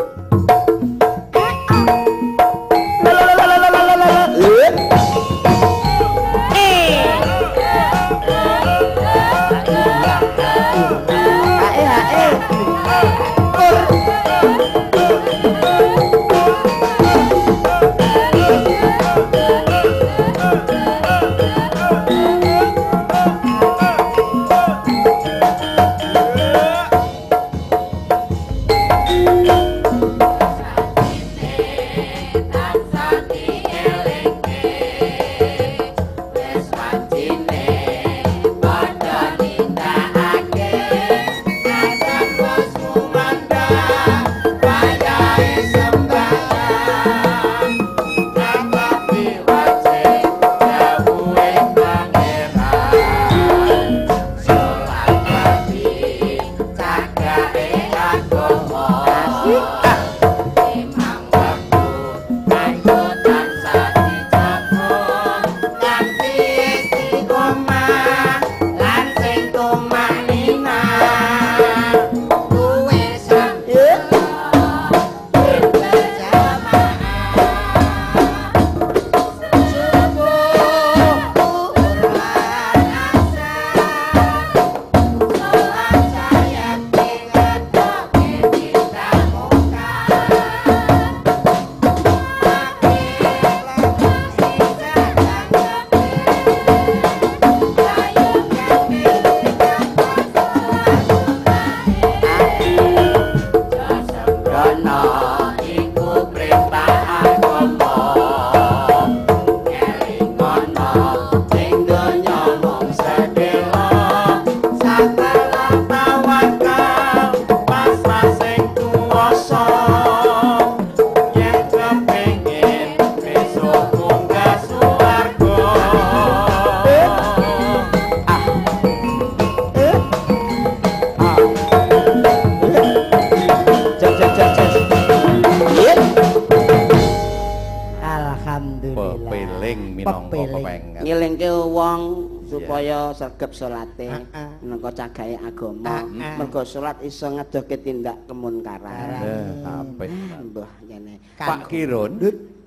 sregep salate Heeh. nengko cagahe agama. Heeh. Mergo salat iso ngedohke tindak kemunkaran. Eh, apik. Mbah kene. Pak Kirun,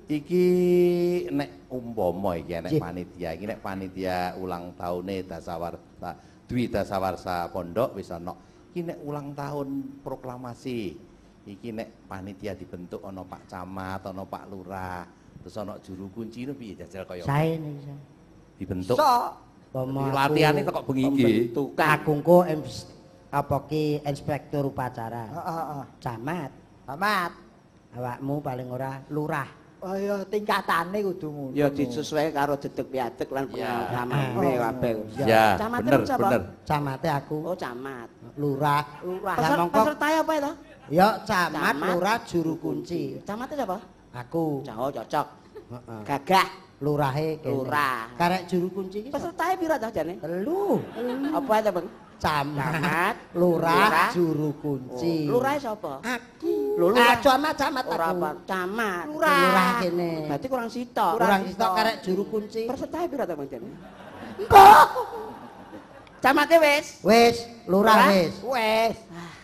iki nek umpama iki nek panitia iki nek panitia ulang tahune dasawarta Dwi Dasawarsa Pondok wis ana. Iki nek ulang tahun proklamasi. Iki nek panitia dibentuk ana Pak Camat, ana Pak Lurah, terus ana juru kunci itu piye jajal kaya Sae niki. sae. dibentuk. Sok. Latihane kok bengi iki. Ins- apa ki inspektur upacara. Heeh, heeh. Camat, Amat. awakmu paling ora lurah. Oh iya tingkatane kudu ngono. Ya disesuai karo dedek piatek lan Ya. pengalamane kabeh. Ya, Camate bener, bener. Camate aku Oh, camat. lurah. Lurah. Lah Peser- mongko Pesertae apa itu? ya camat, Camat. lurah, juru kunci. Camate siapa? Aku. Jawa cocok. Heeh. Gagah. Lurahe kene. Lurah. Karek juru kunci iki. Pesertae pira ta jane? Telu. Apa itu, Bang? Camat, lurah, Lurah. juru kunci. Oh, Lurahe sapa? Aku. Lho, lurah. Ah, camat, camat Ora aku. apa, camat. Lurah. Lurah kene. Berarti kurang sitok. Kurang stok karek juru kunci. Pesertae pira ta, Bang jane? Kok? Camate wis. Wis, lurah wis. Wes.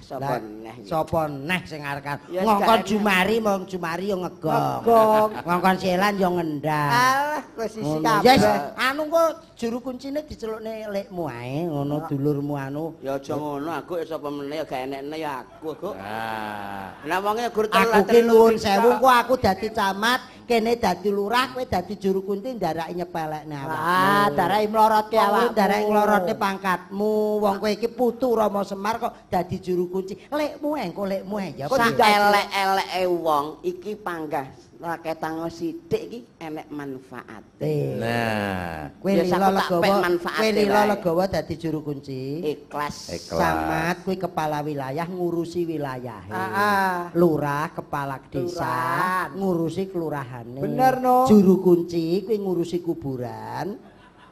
Sapa neh? Sapa neh sing arekan? Ngongkon. Jumari mong Jumari yo ngegong. Ngegong. Ngongkon Selan yo ngendang. Alah wis isi Ngono. kabeh. Yes, anu kok juru kuncine dicelukne lekmu ae, ngono dulurmu anu. Ya aja ngono, aku sapa meneh ya gak enekne ya aku, Gu. Nah, Lah wonge gur telu Aku ki nuwun sewu kok aku dadi camat, kene dadi lurah, kowe dadi juru kunci ndaraki nyepelekne awakmu. Ah, darai mlorotke Awak awakmu. ndaraki nglorotne pangkatmu. Wong kowe iki putu Rama Semar kok dadi juru kunci. Lekmu engko lekmu ae ya. Kok Sak elek-eleke wong iki panggah raketang sithik iki enek manfaate. nah. Kowe lila tak legawa, kowe lila wae. legawa dadi juru kunci. Ikhlas. Ikhlas. Camat kuwi kepala wilayah ngurusi wilayahe. Ah, ah. Lurah kepala desa Kelurahan. ngurusi kelurahane. Bener, no. Juru kunci kuwi ngurusi kuburan.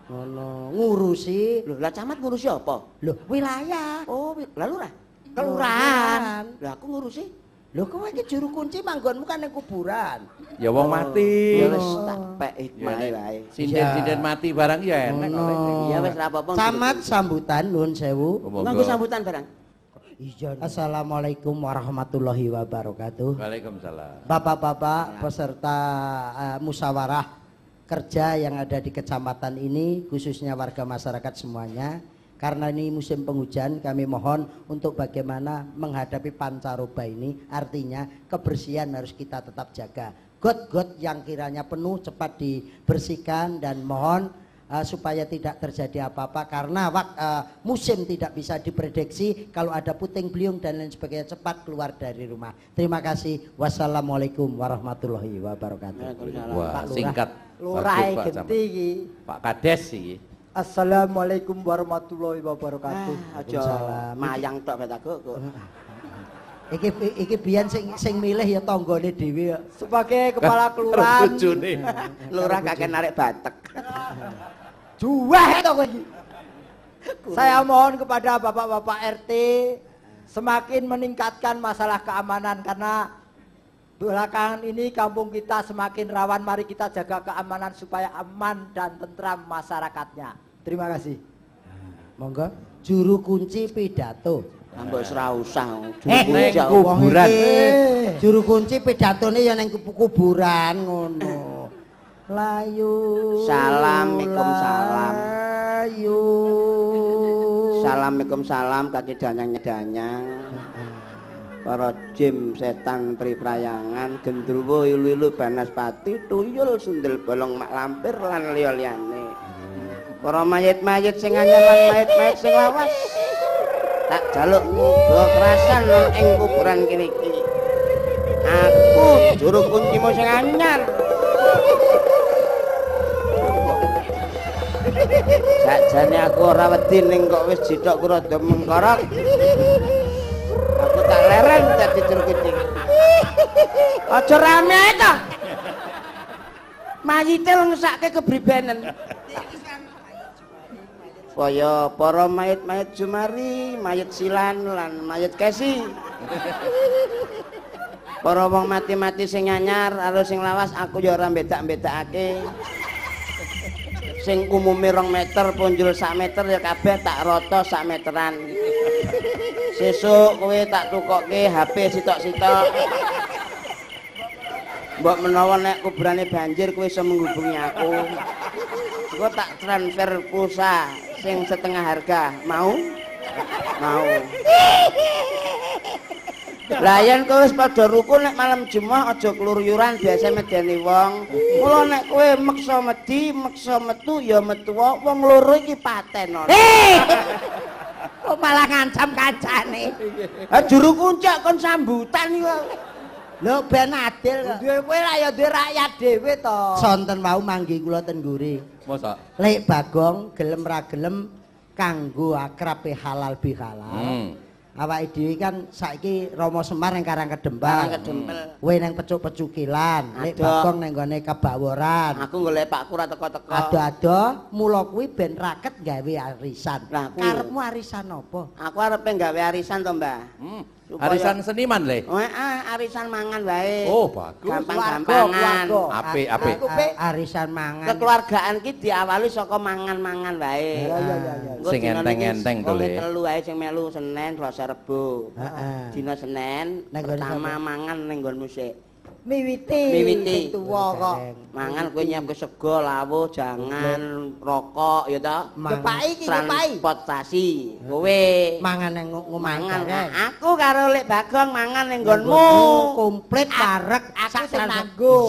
Ngono, ngurusi Lho, lah camat ngurusi apa? lho wilayah. Oh, wi- lah lurah. Kelurahan. Lah aku ngurusi. Lho kowe iki juru kunci manggonmu kan ning kuburan. Ya wong mati. Ya wis tak pek hikmah Ya, wae. Sinden-sinden mati barang ya enak. Ya wis ra apa-apa. Camat sambutan nuwun sewu. Oh, monggo. Sambutan barang. Iya. Assalamualaikum warahmatullahi wabarakatuh. Waalaikumsalam. Bapak-bapak peserta eh, musyawarah kerja yang ada di kecamatan ini khususnya warga masyarakat semuanya karena ini musim penghujan kami mohon untuk bagaimana menghadapi pancaroba ini artinya kebersihan harus kita tetap jaga got-got yang kiranya penuh cepat dibersihkan dan mohon eh, supaya tidak terjadi apa-apa karena wak- eh, musim tidak bisa diprediksi kalau ada puting beliung dan lain sebagainya cepat keluar dari rumah. Terima kasih. Wassalamualaikum warahmatullahi wabarakatuh. Waalaikumsalam. Wah, Pak Lurah. singkat. Bagus, Pak genti Camat. iki. Pak Kades iki. Assalamualaikum warahmatullahi wabarakatuh. Ah, aja mayang tok bet aku. Gu. Iki iki biyen sing sing milih ya tanggane dhewe ya. Sebagai kepala kelurahan Bojone. Lurah kakek narik batek. juweh to kowe iki. Saya mohon kepada Bapak-bapak RT semakin meningkatkan masalah keamanan karena belakangan ini kampung kita semakin rawan. Mari kita jaga keamanan supaya aman dan tentram masyarakatnya. Terima kasih. Monggo juru kunci pidato. Ambek ora usah. Eh, Juru neng jauh. ku- Kuburan. juru kunci pidatone ya ning kubu- kuburan ngono. Layu. Assalamualaikum, salam. Layu. Assalamualaikum salam kaki danyang-danyang. Para jim setan priprayangan gendruwo ilu-ilu banaspati tuyul sundel bolong mak lampir lan liya-liyane. Para mayit-mayit sing anyar lan mayit-mayit sing lawas. Tak jaluk muga kerasan nang ing kuburan kene iki. Aku juru kuncimu sing anyar. Sakjane aku ora wedi ning kok wis jithokku rada mengkorok. Aku tak leren dadi kunci. Aja rame ae to. Mayite ngesake kebribenen. Kaya para mayit-mayit Jumari, mayit Silan lan mayit Kesi. Para wong mati-mati sing nyanyar karo sing lawas aku ya ora bedak-bedakake. Sing umume rong meter punjul sak meter ya kabeh tak rata sak meteran. Sesuk kowe tak tukokke HP sitok-sitok. Mbok menawa nek kuburane banjir kowe iso menghubungi aku. Engko tak transfer pulsa sing setengah harga. Mau? Mau. Lah yen kowe wis padha ruku nek malam Jumat aja kluruyuran biasa medeni wong. Mula nek kowe meksa medi, meksa metu ya metu wong loro iki paten ora. Eh! Kok malah ngancam kancane. Ha juru kuncak kon sambutan iki. Lho ben adil kok. Duwe kowe lah ya duwe rakyat dhewe to. Sonten wau manggi kula ten ngguri. Masa? Lek Bagong gelem ra gelem kanggo akrabe halal bihalal. Hmm. Awake dhewe kan saiki Rama Semar ning Karang Kedembang. Karang Kedempel. Kowe ning pecuk-pecukilan, Lek. Bagong ning gone kebaworan. Aku golek Pakku ra teko-teko. Ado-ado mula kuwi ben raket gawe arisan. Lah. Karepmu arisan apa? Aku arepe gawe arisan to, Mbah. Hmm. Supaya- Arisan seniman le. Wah, ah, arisan mangan wae. Oh, bagus. Gampang-gampangan. Keluarga, Apik, apik. Aku pe A- arisan mangan. Kekeluargaan ki diawali saka mangan-mangan wae. Ya ya ya ya. Engko Sing dina enteng-enteng to, Le. telu wae sing melu Senin, Selasa, Rebo. Heeh. Dina Senin Nang nggone pertama mangan ning nggon musik. Miwiti. Miwiti. Tuwa kok. Mangan kowe nyiapke sego, lawuh, jangan, rokok ya ta. Kepai iki kepai. Transportasi. Kowe Mangan nang ngomong mangan. Aku karo Lek Bagong mangan ning nggonmu. komplit parek Aku sing.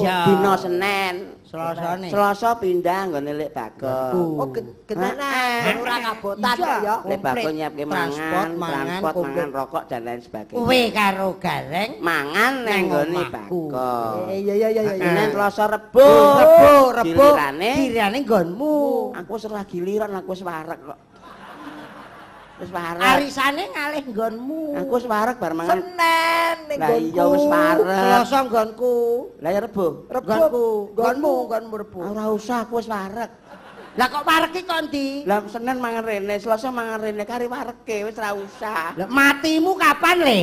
Iya. Dina Senin. Selasane. Selasa pindah nggone Lek Bagong. Oh. Heeh. Ora kabotan ya. Lek Bagong nyiapke mangan, mangan, transport, mangan rokok dan lain sebagainya. Kowe karo gareng mangan nang Nang nggone. Bagong. Eh, Iya iya iya iya. Senin, Selasa, Rebo. rebo rebo kirane nggonmu. aku wis ora giliran, aku wis warek kok. Wis warek. Arisane ngalih nggonmu. Aku wis warek bar mangan. Senin ning Lah iya wis warek. Selasa nggonku. Lah ya Rebo. Nggonku, nggonmu, nggonmu rebo. Ora usah, aku wis warek. Lah kok parek iki kok ndi? Lah Senin mangan rene, Selasa mangan rene kari wareke, wis ora usah. Lah matimu kapan le?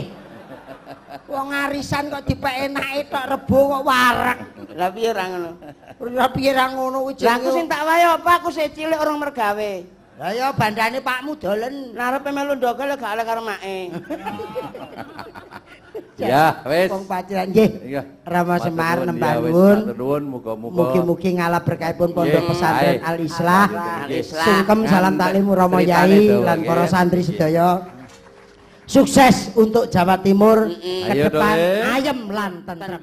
Wong arisan kok dipek enake tok rebo kok warek. Lah piye ora ngono? Ora piye ra ngono kuwi Lah aku sing tak wae apa? Aku sik cilik orang mergawe. Lah ya bandane pakmu dolen. Narepe melu ndogel gak oleh karo make. Ya, wis. Wong paciran nggih. Rama Semar nuwun. muga-muga. Mugi-mugi ngalap berkahipun Pondok Pesantren ae. Al Islah. Al Islah. Sungkem salam taklim Rama Yai lan para santri sedaya. Sukses untuk Jawa Timur ke depan ayem lan tentrem.